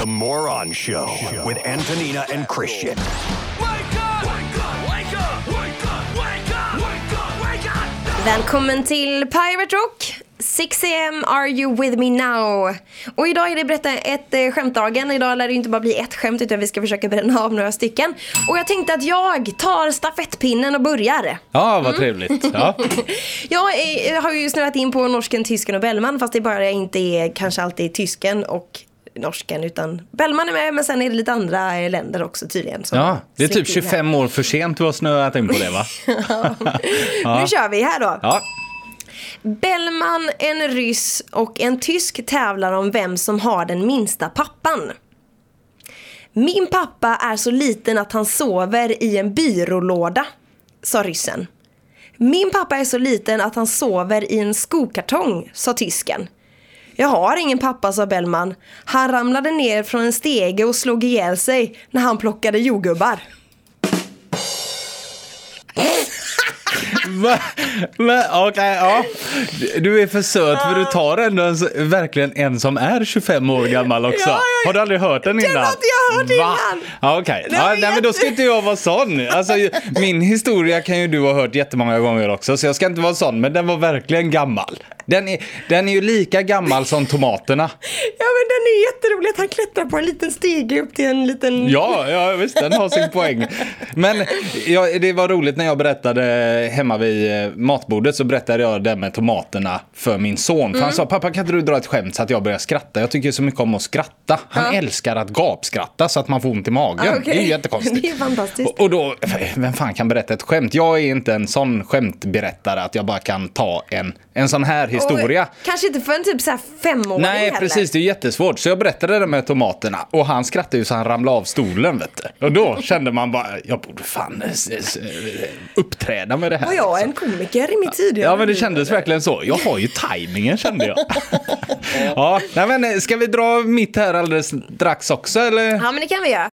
The Moron Show with Antonina and Christian. Välkommen till Pirate Rock. 6am are you with me now? Och idag är det berätta ett eh, skämtdagen. Idag lär det inte bara bli ett skämt utan vi ska försöka bränna av några stycken. Och jag tänkte att jag tar stafettpinnen och börjar. Ja, vad trevligt. Ja. Jag är, har ju snöat in på norsken, tysken och Bellman fast det bara inte är kanske alltid tysken och norsken utan Bellman är med men sen är det lite andra länder också tydligen. ja, det är typ släppt in här. 25 år för sent du har snöat in på det va? Nu kör vi här då. Ja. Bellman, en ryss och en tysk tävlar om vem som har den minsta pappan. Min pappa är så liten att han sover i en byrålåda, sa ryssen. Min pappa är så liten att han sover i en skokartong, sa tysken. Jag har ingen pappa, sa Bellman. Han ramlade ner från en stege och slog ihjäl sig när han plockade jordgubbar. Va? Okej, ja. Du är för söt för du tar ändå en, verkligen en som är 25 år gammal också. Ja, ja. Har du aldrig hört den innan? Den har inte jag hört Va? innan. Ja, Okej, Det var ja, nej, men då ska inte jag vara sån. Alltså, min historia kan ju du ha hört jättemånga gånger också, så jag ska inte vara sån, men den var verkligen gammal. Den är, den är ju lika gammal som tomaterna. Ja men är jätterolig att han klättrar på en liten stige upp till en liten... Ja, ja visst, den har sin poäng. Men ja, det var roligt när jag berättade hemma vid eh, matbordet så berättade jag det med tomaterna för min son. För Mm. han sa, pappa kan inte du dra ett skämt så att jag börjar skratta? Jag tycker så mycket om att skratta. Han Ja. älskar att gapskratta så att man får ont i magen. Ah, okej. Det är ju jättekonstigt. Det är fantastiskt. Och, och då, vem fan kan berätta ett skämt? Jag är inte en sån skämtberättare att jag bara kan ta en, en sån här historia. Och kanske inte för en typ så här femåring Nej, heller. precis. Det är jättesvårt. Så jag berättade det med tomaterna och han skrattade ju så han ramlade av stolen. Vet du. Och då kände man bara, jag borde fan eh, s- uppträda med det här. Var jag liksom. en komiker i mitt tidigare Ja, men det kändes eller? verkligen så. Jag har ju tajmingen kände jag. ja, nej, men eh, ska vi dra mitt här alldeles strax också eller? Ja men det kan vi göra.